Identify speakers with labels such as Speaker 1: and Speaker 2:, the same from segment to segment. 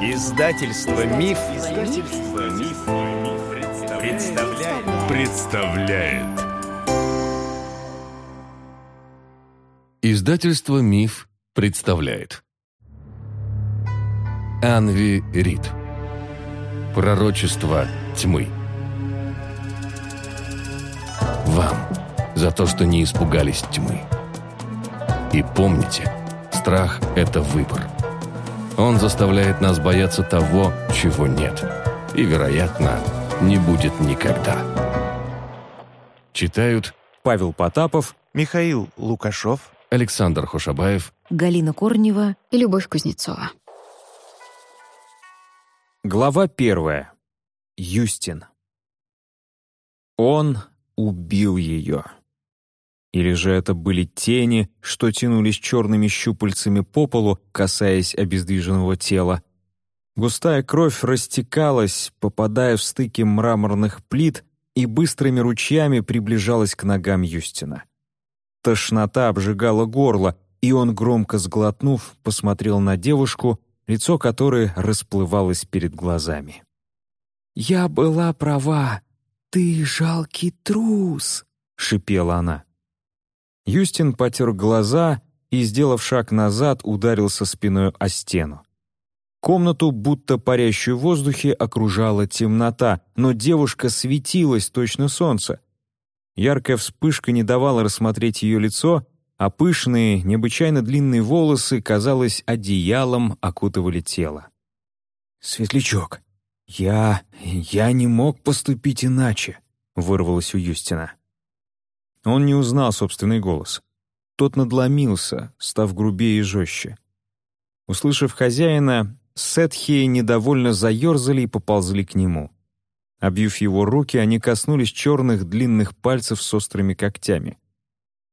Speaker 1: Издательство Миф, Издательство Миф, представляет. представляет.
Speaker 2: Издательство Миф представляет. Анви Рид. Пророчество тьмы. Вам за то, что не испугались тьмы. И помните, страх – это выбор. Он заставляет нас бояться того, чего нет. И, вероятно, не будет никогда. Читают
Speaker 3: Павел Потапов,
Speaker 4: Михаил Лукашов,
Speaker 2: Александр Хошабаев,
Speaker 5: Галина Корнева и Любовь Кузнецова.
Speaker 3: Глава первая. Юстин. Он убил ее. Или же это были тени, что тянулись черными щупальцами по полу, касаясь обездвиженного тела. Густая кровь растекалась, попадая в стыки мраморных плит и быстрыми ручьями приближалась к ногам Юстина. Тошнота обжигала горло, и он, громко сглотнув, посмотрел на девушку, лицо которой расплывалось перед глазами. «Я была права. Ты жалкий трус», — шипела она. Юстин потер глаза и, сделав шаг назад, ударился спиной о стену. Комнату, будто парящую в воздухе, окружала темнота, но девушка светилась точно солнце. Яркая вспышка не давала рассмотреть ее лицо, а пышные, необычайно длинные волосы, казалось, одеялом окутывали тело. «Светлячок, я... я не мог поступить иначе», — вырвалось у Юстина. Он не узнал собственный голос. Тот надломился, став грубее и жестче. Услышав хозяина, Сетхи недовольно заерзали и поползли к нему. Обвив его руки, они коснулись черных длинных пальцев с острыми когтями.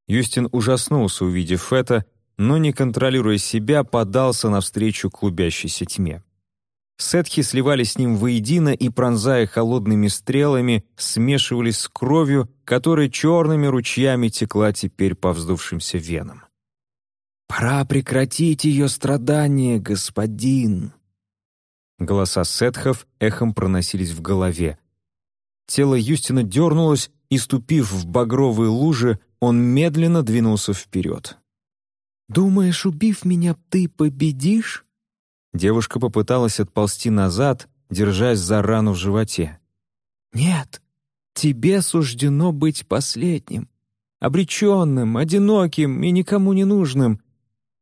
Speaker 3: Юстин ужаснулся, увидев это, но, не контролируя себя, подался навстречу клубящейся тьме. Сетхи сливались с ним воедино и, пронзая холодными стрелами, смешивались с кровью, которая черными ручьями текла теперь по вздувшимся венам. «Пора прекратить ее страдания, господин!» Голоса сетхов эхом проносились в голове. Тело Юстина дернулось, и, ступив в багровые лужи, он медленно двинулся вперед. «Думаешь, убив меня, ты победишь?» Девушка попыталась отползти назад, держась за рану в животе. «Нет, тебе суждено быть последним, обреченным, одиноким и никому не нужным.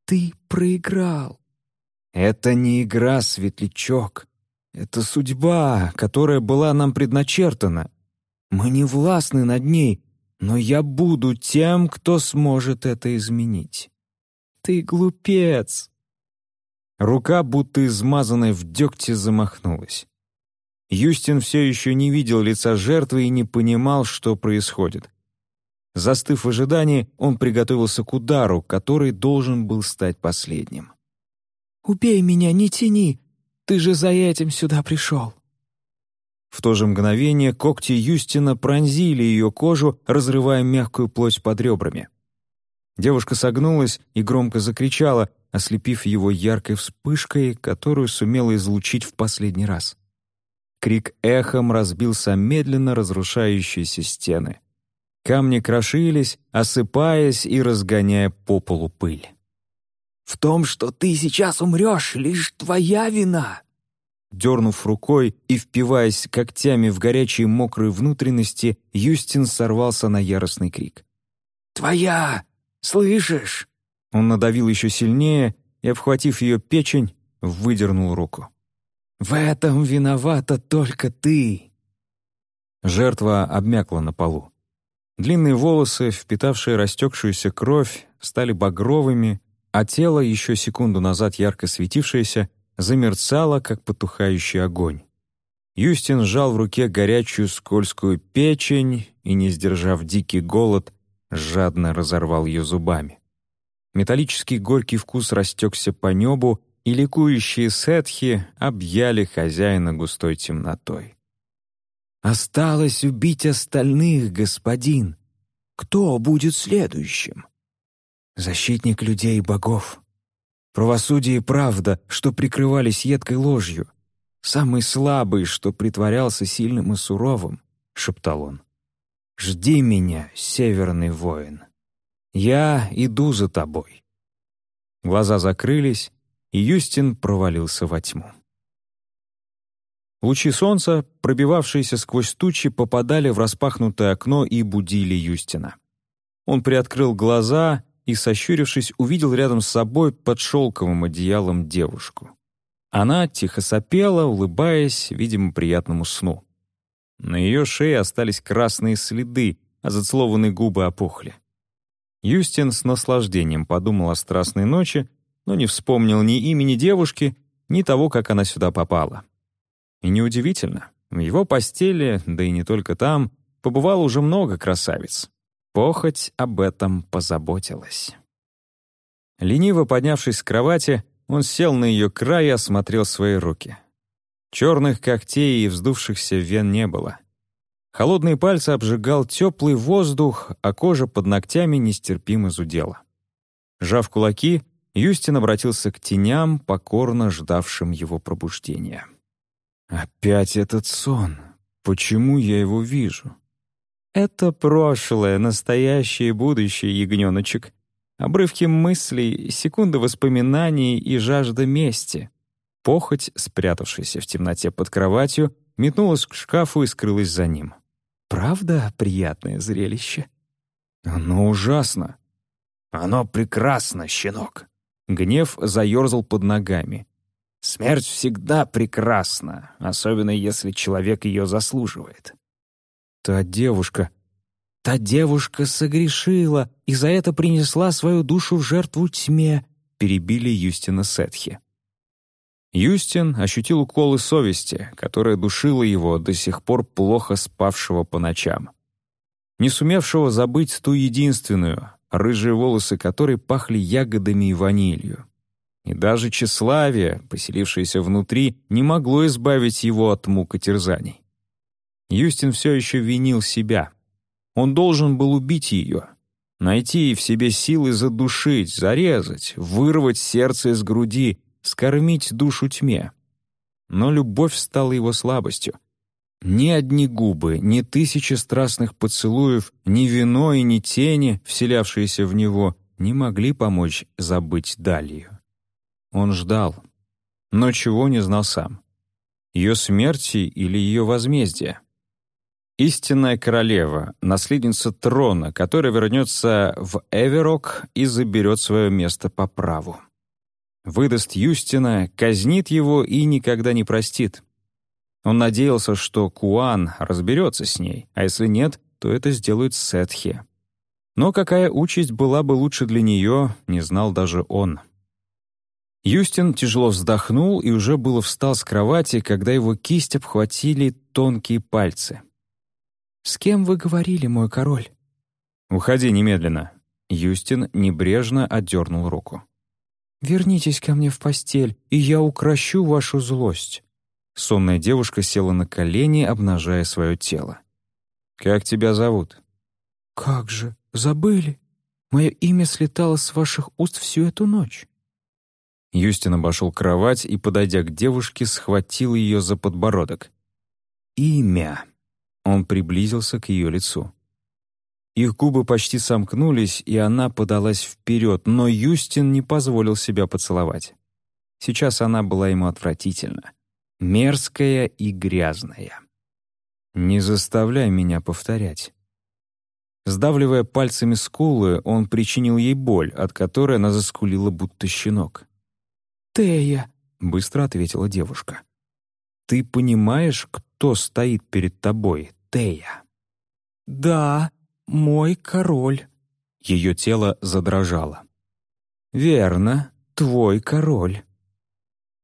Speaker 3: Ты проиграл. Это не игра, светлячок. Это судьба, которая была нам предначертана. Мы не властны над ней, но я буду тем, кто сможет это изменить. Ты глупец, Рука, будто измазанная в дегте, замахнулась. Юстин все еще не видел лица жертвы и не понимал, что происходит. Застыв в ожидании, он приготовился к удару, который должен был стать последним. «Убей меня, не тяни! Ты же за этим сюда пришел!» В то же мгновение когти Юстина пронзили ее кожу, разрывая мягкую плоть под ребрами. Девушка согнулась и громко закричала, ослепив его яркой вспышкой, которую сумела излучить в последний раз. Крик эхом разбился медленно разрушающиеся стены. Камни крошились, осыпаясь и разгоняя по полу пыль. «В том, что ты сейчас умрешь, лишь твоя вина!» Дернув рукой и впиваясь когтями в горячие мокрые внутренности, Юстин сорвался на яростный крик. «Твоя! Слышишь?» Он надавил еще сильнее и, обхватив ее печень, выдернул руку. «В этом виновата только ты!» Жертва обмякла на полу. Длинные волосы, впитавшие растекшуюся кровь, стали багровыми, а тело, еще секунду назад ярко светившееся, замерцало, как потухающий огонь. Юстин сжал в руке горячую скользкую печень и, не сдержав дикий голод, жадно разорвал ее зубами. Металлический горький вкус растекся по небу, и ликующие сетхи объяли хозяина густой темнотой. «Осталось убить остальных, господин. Кто будет следующим?» «Защитник людей и богов. Правосудие и правда, что прикрывались едкой ложью. Самый слабый, что притворялся сильным и суровым, — шептал он. «Жди меня, северный воин. Я иду за тобой». Глаза закрылись, и Юстин провалился во тьму. Лучи солнца, пробивавшиеся сквозь тучи, попадали в распахнутое окно и будили Юстина. Он приоткрыл глаза и, сощурившись, увидел рядом с собой под шелковым одеялом девушку. Она тихо сопела, улыбаясь, видимо, приятному сну. На ее шее остались красные следы, а зацелованные губы опухли. Юстин с наслаждением подумал о страстной ночи, но не вспомнил ни имени девушки, ни того, как она сюда попала. И неудивительно, в его постели, да и не только там, побывало уже много красавиц. Похоть об этом позаботилась. Лениво поднявшись с кровати, он сел на ее край и осмотрел свои руки. Черных когтей и вздувшихся вен не было. Холодные пальцы обжигал теплый воздух, а кожа под ногтями нестерпимо зудела. Жав кулаки, Юстин обратился к теням, покорно ждавшим его пробуждения. Опять этот сон. Почему я его вижу? Это прошлое, настоящее и будущее, ягненочек. Обрывки мыслей, секунды воспоминаний и жажда мести. Похоть, спрятавшаяся в темноте под кроватью, метнулась к шкафу и скрылась за ним. Правда, приятное зрелище? Оно ужасно. Оно прекрасно, щенок. Гнев заерзал под ногами. Смерть всегда прекрасна, особенно если человек ее заслуживает. Та девушка... Та девушка согрешила и за это принесла свою душу в жертву тьме, перебили Юстина Сетхи. Юстин ощутил уколы совести, которая душила его до сих пор плохо спавшего по ночам. Не сумевшего забыть ту единственную, рыжие волосы которой пахли ягодами и ванилью. И даже тщеславие, поселившееся внутри, не могло избавить его от мук и терзаний. Юстин все еще винил себя. Он должен был убить ее, найти в себе силы задушить, зарезать, вырвать сердце из груди, скормить душу тьме. Но любовь стала его слабостью. Ни одни губы, ни тысячи страстных поцелуев, ни вино и ни тени, вселявшиеся в него, не могли помочь забыть Далию. Он ждал, но чего не знал сам. Ее смерти или ее возмездия? Истинная королева, наследница трона, которая вернется в Эверок и заберет свое место по праву. Выдаст Юстина, казнит его и никогда не простит. Он надеялся, что Куан разберется с ней, а если нет, то это сделают Сетхи. Но какая участь была бы лучше для нее, не знал даже он. Юстин тяжело вздохнул и уже было встал с кровати, когда его кисть обхватили тонкие пальцы. «С кем вы говорили, мой король?» «Уходи немедленно». Юстин небрежно отдернул руку. «Вернитесь ко мне в постель, и я укращу вашу злость». Сонная девушка села на колени, обнажая свое тело. «Как тебя зовут?» «Как же, забыли? Мое имя слетало с ваших уст всю эту ночь». Юстин обошел кровать и, подойдя к девушке, схватил ее за подбородок. «Имя!» Он приблизился к ее лицу. Их губы почти сомкнулись, и она подалась вперед, но Юстин не позволил себя поцеловать. Сейчас она была ему отвратительна. Мерзкая и грязная. «Не заставляй меня повторять». Сдавливая пальцами скулы, он причинил ей боль, от которой она заскулила, будто щенок. «Тея», — быстро ответила девушка. «Ты понимаешь, кто стоит перед тобой, Тея?» «Да, мой король». Ее тело задрожало. «Верно, твой король».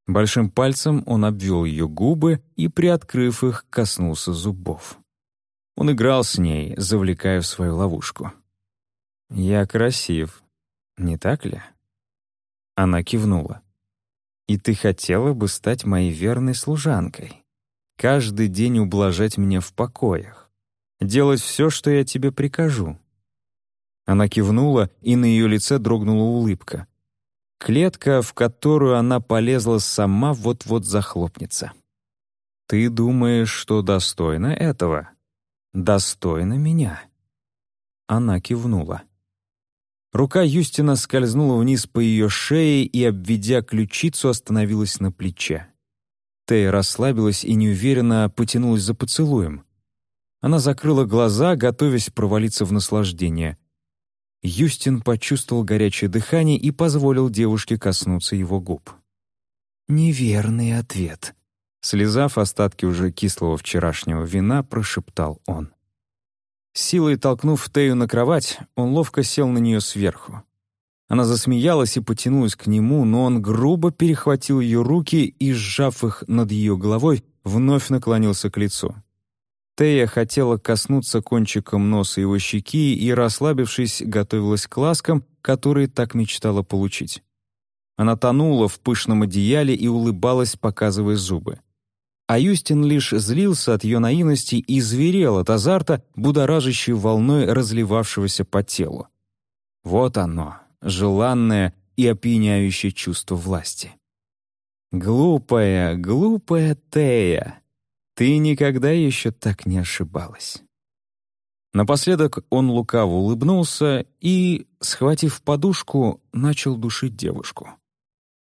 Speaker 3: Большим пальцем он обвел ее губы и, приоткрыв их, коснулся зубов. Он играл с ней, завлекая в свою ловушку. «Я красив, не так ли?» Она кивнула. И ты хотела бы стать моей верной служанкой. Каждый день ублажать меня в покоях. Делать все, что я тебе прикажу». Она кивнула, и на ее лице дрогнула улыбка. Клетка, в которую она полезла сама, вот-вот захлопнется. «Ты думаешь, что достойна этого? Достойна меня?» Она кивнула. Рука Юстина скользнула вниз по ее шее и, обведя ключицу, остановилась на плече. Тея расслабилась и неуверенно потянулась за поцелуем. Она закрыла глаза, готовясь провалиться в наслаждение. Юстин почувствовал горячее дыхание и позволил девушке коснуться его губ. «Неверный ответ», — слезав остатки уже кислого вчерашнего вина, прошептал он. Силой толкнув Тею на кровать, он ловко сел на нее сверху. Она засмеялась и потянулась к нему, но он грубо перехватил ее руки и, сжав их над ее головой, вновь наклонился к лицу. Тея хотела коснуться кончиком носа его щеки и, расслабившись, готовилась к ласкам, которые так мечтала получить. Она тонула в пышном одеяле и улыбалась, показывая зубы. А Юстин лишь злился от ее наивности и зверел от азарта, будоражащей волной разливавшегося по телу. Вот оно, желанное и опьяняющее чувство власти. «Глупая, глупая Тея!» Ты никогда еще так не ошибалась. Напоследок он лукаво улыбнулся и, схватив подушку, начал душить девушку.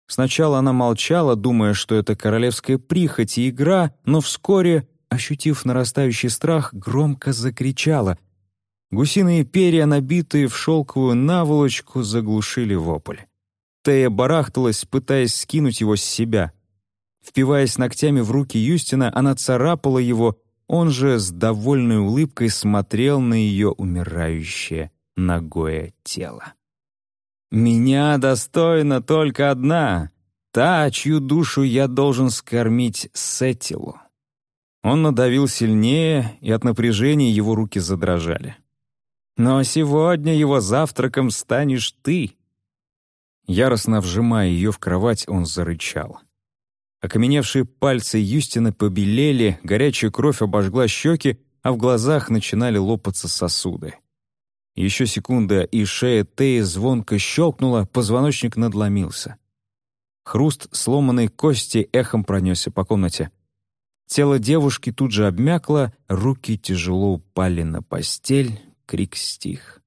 Speaker 3: Сначала она молчала, думая, что это королевская прихоть и игра, но вскоре, ощутив нарастающий страх, громко закричала. Гусиные перья, набитые в шелковую наволочку, заглушили вопль. Тея барахталась, пытаясь скинуть его с себя — Впиваясь ногтями в руки Юстина, она царапала его, он же с довольной улыбкой смотрел на ее умирающее ногое тело. «Меня достойна только одна, та, чью душу я должен скормить Сетилу». Он надавил сильнее, и от напряжения его руки задрожали. «Но сегодня его завтраком станешь ты». Яростно вжимая ее в кровать, он зарычал. Окаменевшие пальцы Юстина побелели, горячая кровь обожгла щеки, а в глазах начинали лопаться сосуды. Еще секунда, и шея Теи звонко щелкнула, позвоночник надломился. Хруст сломанной кости эхом пронесся по комнате. Тело девушки тут же обмякло, руки тяжело упали на постель, крик стих.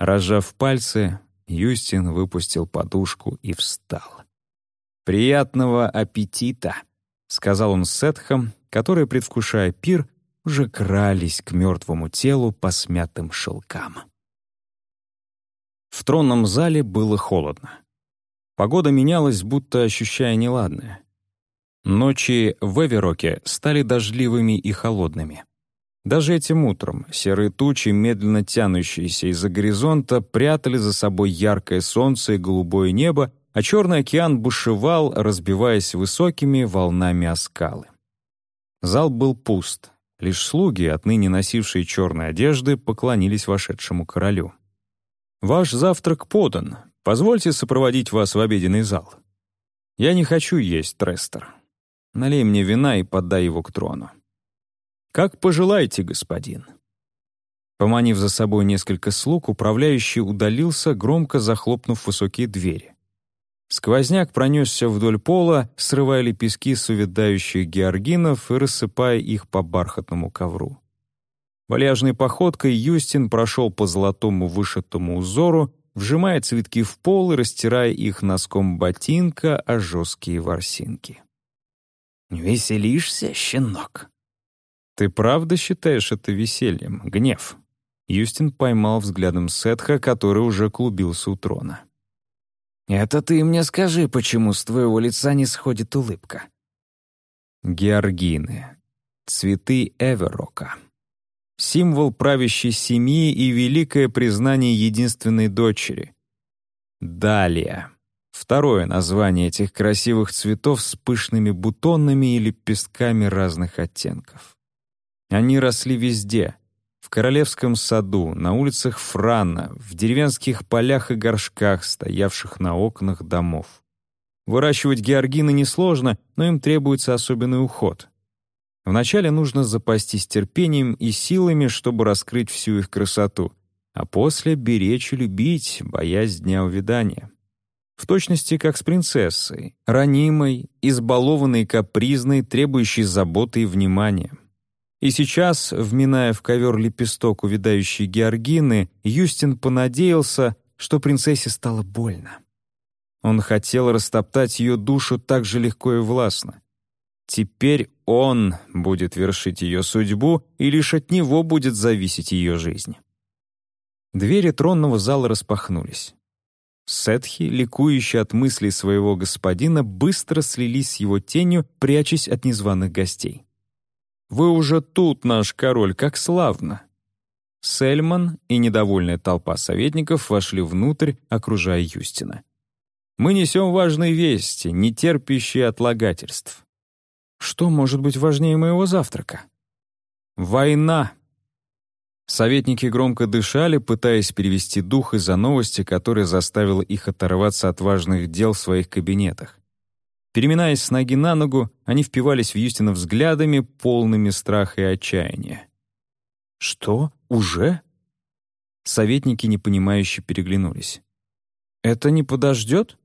Speaker 3: Разжав пальцы, Юстин выпустил подушку и встал. «Приятного аппетита!» — сказал он Сетхам, которые, предвкушая пир, уже крались к мертвому телу по смятым шелкам. В тронном зале было холодно. Погода менялась, будто ощущая неладное. Ночи в Эвероке стали дождливыми и холодными. Даже этим утром серые тучи, медленно тянущиеся из-за горизонта, прятали за собой яркое солнце и голубое небо, а Черный океан бушевал, разбиваясь высокими волнами о скалы. Зал был пуст. Лишь слуги, отныне носившие черные одежды, поклонились вошедшему королю. «Ваш завтрак подан. Позвольте сопроводить вас в обеденный зал. Я не хочу есть, Трестер. Налей мне вина и подай его к трону». «Как пожелаете, господин». Поманив за собой несколько слуг, управляющий удалился, громко захлопнув высокие двери. Сквозняк пронесся вдоль пола, срывая лепестки с увядающих георгинов и рассыпая их по бархатному ковру. Вальяжной походкой Юстин прошел по золотому вышитому узору, вжимая цветки в пол и растирая их носком ботинка о жесткие ворсинки. «Веселишься, щенок?» «Ты правда считаешь это весельем, гнев?» Юстин поймал взглядом Сетха, который уже клубился у трона. Это ты мне скажи, почему с твоего лица не сходит улыбка. Георгины. Цветы Эверока. Символ правящей семьи и великое признание единственной дочери. Далия. Второе название этих красивых цветов с пышными бутонами и лепестками разных оттенков. Они росли везде, в королевском саду, на улицах Франа, в деревенских полях и горшках, стоявших на окнах домов. Выращивать георгины несложно, но им требуется особенный уход. Вначале нужно запастись терпением и силами, чтобы раскрыть всю их красоту, а после беречь и любить, боясь дня увядания. В точности, как с принцессой, ранимой, избалованной, капризной, требующей заботы и внимания. И сейчас, вминая в ковер лепесток увядающей Георгины, Юстин понадеялся, что принцессе стало больно. Он хотел растоптать ее душу так же легко и властно. Теперь он будет вершить ее судьбу, и лишь от него будет зависеть ее жизнь. Двери тронного зала распахнулись. Сетхи, ликующие от мыслей своего господина, быстро слились с его тенью, прячась от незваных гостей. «Вы уже тут, наш король, как славно!» Сельман и недовольная толпа советников вошли внутрь, окружая Юстина. «Мы несем важные вести, не терпящие отлагательств». «Что может быть важнее моего завтрака?» «Война!» Советники громко дышали, пытаясь перевести дух из-за новости, которая заставила их оторваться от важных дел в своих кабинетах. Переминаясь с ноги на ногу, они впивались в Юстина взглядами, полными страха и отчаяния. «Что? Уже?» Советники, непонимающе, переглянулись. «Это не подождет?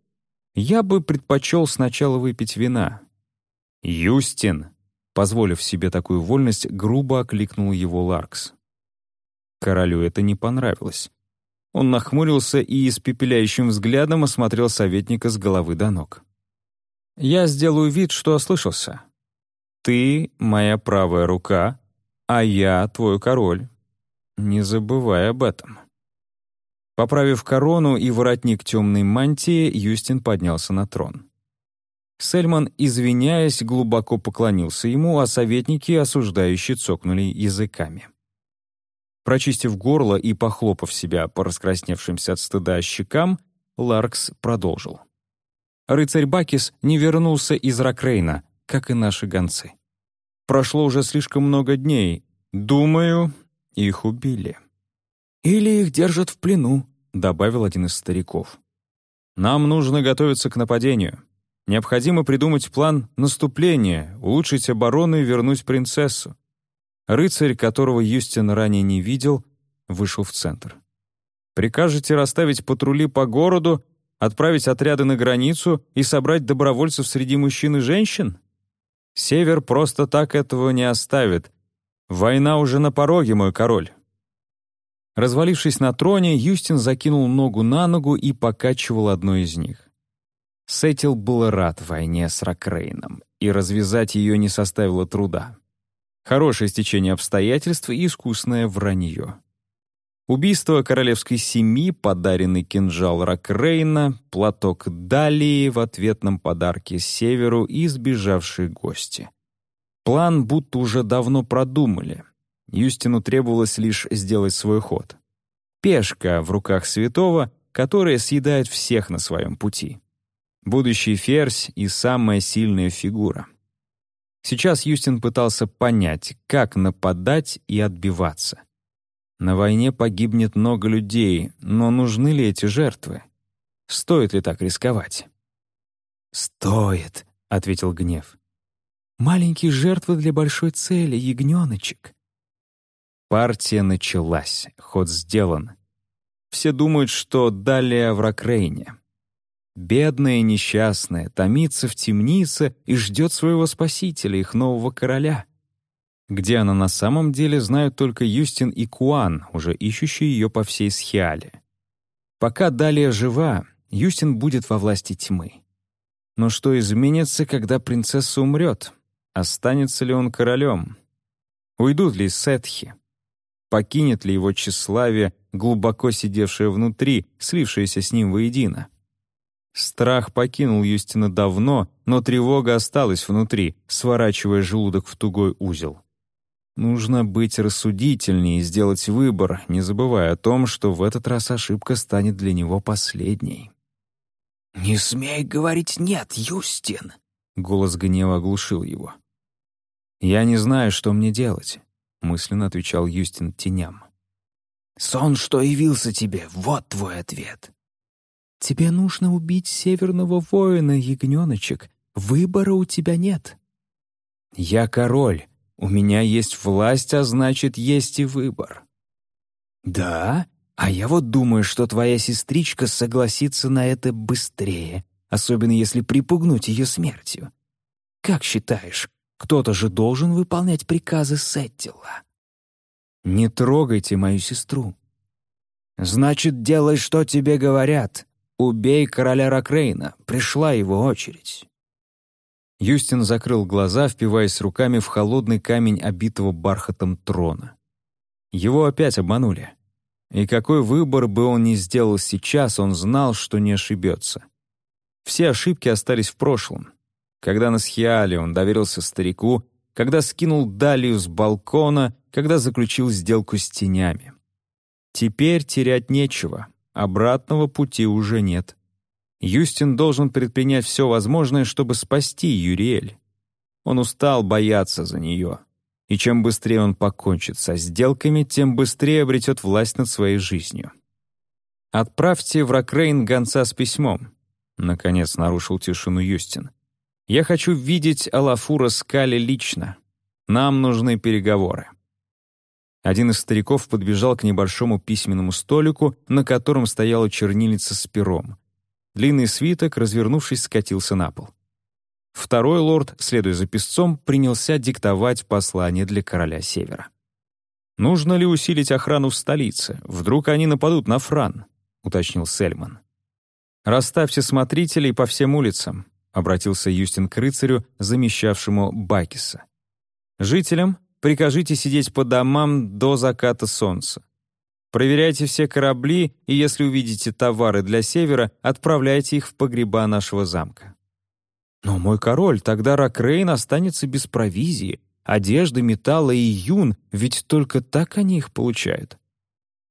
Speaker 3: Я бы предпочел сначала выпить вина». «Юстин!» Позволив себе такую вольность, грубо окликнул его Ларкс. Королю это не понравилось. Он нахмурился и испепеляющим взглядом осмотрел советника с головы до ног. «Я сделаю вид, что ослышался. Ты — моя правая рука, а я — твой король. Не забывай об этом». Поправив корону и воротник темной мантии, Юстин поднялся на трон. Сельман, извиняясь, глубоко поклонился ему, а советники, осуждающие, цокнули языками. Прочистив горло и похлопав себя по раскрасневшимся от стыда щекам, Ларкс продолжил. Рыцарь Бакис не вернулся из Ракрейна, как и наши гонцы. Прошло уже слишком много дней. Думаю, их убили. «Или их держат в плену», — добавил один из стариков. «Нам нужно готовиться к нападению. Необходимо придумать план наступления, улучшить оборону и вернуть принцессу. Рыцарь, которого Юстин ранее не видел, вышел в центр. «Прикажете расставить патрули по городу, отправить отряды на границу и собрать добровольцев среди мужчин и женщин? Север просто так этого не оставит. Война уже на пороге, мой король». Развалившись на троне, Юстин закинул ногу на ногу и покачивал одной из них. Сетил был рад войне с Ракрейном, и развязать ее не составило труда. Хорошее стечение обстоятельств и искусное вранье. Убийство королевской семьи, подаренный кинжал Ракрейна, платок Далии в ответном подарке Северу и сбежавшие гости. План будто уже давно продумали. Юстину требовалось лишь сделать свой ход. Пешка в руках святого, которая съедает всех на своем пути. Будущий ферзь и самая сильная фигура — Сейчас Юстин пытался понять, как нападать и отбиваться. На войне погибнет много людей, но нужны ли эти жертвы? Стоит ли так рисковать? «Стоит», — ответил гнев. «Маленькие жертвы для большой цели, ягненочек». Партия началась, ход сделан. Все думают, что далее в Ракрейне. Бедная и несчастная томится в темнице и ждет своего спасителя, их нового короля. Где она на самом деле, знают только Юстин и Куан, уже ищущие ее по всей Схиале. Пока Далия жива, Юстин будет во власти тьмы. Но что изменится, когда принцесса умрет? Останется ли он королем? Уйдут ли сетхи? Покинет ли его тщеславие, глубоко сидевшее внутри, слившееся с ним воедино? Страх покинул Юстина давно, но тревога осталась внутри, сворачивая желудок в тугой узел. Нужно быть рассудительнее и сделать выбор, не забывая о том, что в этот раз ошибка станет для него последней. «Не смей говорить «нет», Юстин!» — голос гнева оглушил его. «Я не знаю, что мне делать», — мысленно отвечал Юстин теням. «Сон, что явился тебе, вот твой ответ. Тебе нужно убить северного воина, ягненочек. Выбора у тебя нет. Я король. У меня есть власть, а значит, есть и выбор. Да? А я вот думаю, что твоя сестричка согласится на это быстрее, особенно если припугнуть ее смертью. Как считаешь, кто-то же должен выполнять приказы Сеттила? Не трогайте мою сестру. Значит, делай, что тебе говорят. Убей короля Ракрейна, пришла его очередь. Юстин закрыл глаза, впиваясь руками в холодный камень, обитого бархатом трона. Его опять обманули. И какой выбор бы он ни сделал сейчас, он знал, что не ошибется. Все ошибки остались в прошлом. Когда на Схиале он доверился старику, когда скинул Далию с балкона, когда заключил сделку с тенями. Теперь терять нечего, обратного пути уже нет. Юстин должен предпринять все возможное, чтобы спасти Юриэль. Он устал бояться за нее. И чем быстрее он покончит со сделками, тем быстрее обретет власть над своей жизнью. «Отправьте в Ракрейн гонца с письмом», — наконец нарушил тишину Юстин. «Я хочу видеть Алафура Скали лично. Нам нужны переговоры». Один из стариков подбежал к небольшому письменному столику, на котором стояла чернильница с пером. Длинный свиток, развернувшись, скатился на пол. Второй лорд, следуя за писцом, принялся диктовать послание для короля Севера. «Нужно ли усилить охрану в столице? Вдруг они нападут на Фран?» — уточнил Сельман. «Расставьте смотрителей по всем улицам», — обратился Юстин к рыцарю, замещавшему Бакиса. «Жителям прикажите сидеть по домам до заката солнца. Проверяйте все корабли, и если увидите товары для Севера, отправляйте их в погреба нашего замка. Но, мой король, тогда Ракрейн останется без провизии, одежды, металла и юн, ведь только так они их получают.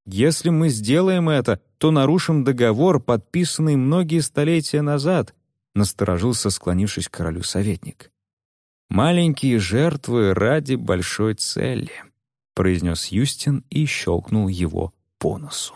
Speaker 3: Если мы сделаем это, то нарушим договор, подписанный многие столетия назад, насторожился, склонившись к королю советник. «Маленькие жертвы ради большой цели», — произнес Юстин и щелкнул его по носу.